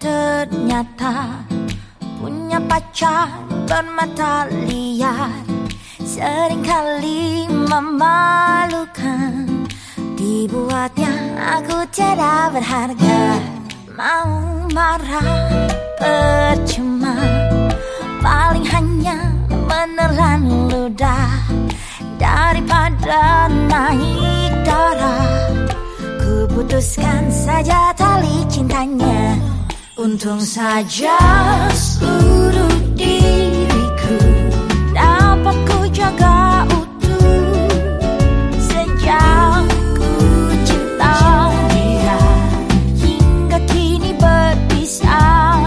ternyata punya pacar bermata liar. Seringkali memalukan Dibuatnya aku tidak berharga. Mau marah percuma Paling hanya menelan ludah Daripada naik putuskan saja tali cintanya. Untung saja seluruh diriku Dapat ku jaga utuh. Sejak ku cinta dia Hingga kini berpisah.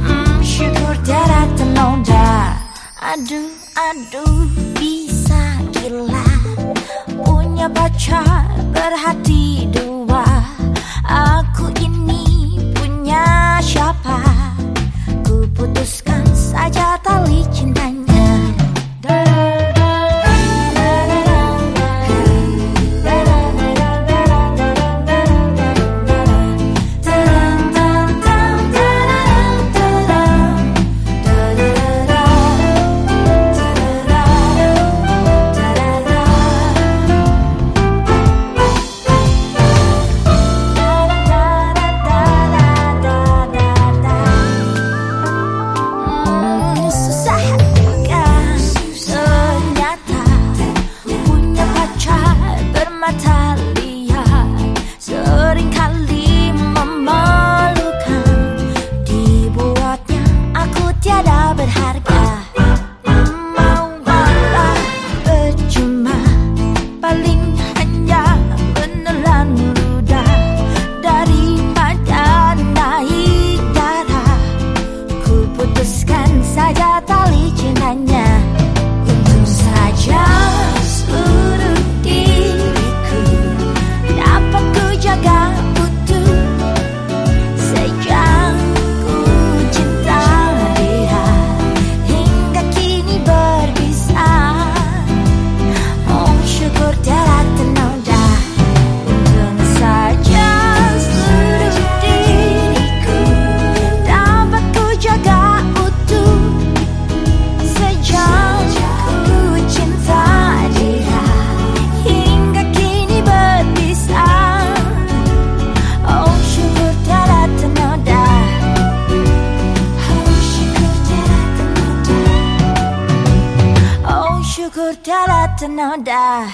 Hmm, Syukur tiada ternoda Aduh, aduh, bisa gila Pacar berhati dua tiada berharga mau ternoda Oh syukur tiada ternoda